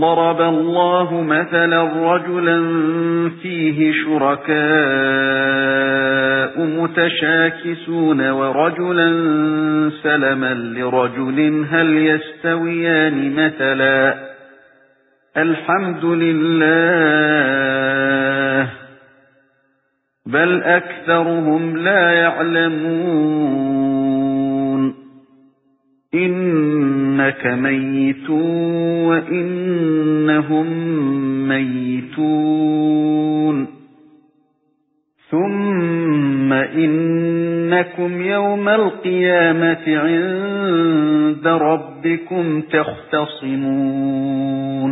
ضَرَبَ اللَّهُ مَثَلًا رَجُلًا فِيهِ شُرَكَاءُ مُتَشَاكِسُونَ وَرَجُلًا سَلَمًا لِرَجُلٍ هَلْ يَسْتَوِيَانِ مَثَلًا؟ الْحَمْدُ لِلَّهِ. بَلْ أَكْثَرُهُمْ لَا يَعْلَمُونَ. إِنَّكَ مَيِّتٌ وَإِنَّهُم مَّيِّتُونَ. ثُمَّ إِنَّكُمْ يَوْمَ الْقِيَامَةِ عِندَ رَبِّكُمْ تَخْتَصِمُونَ.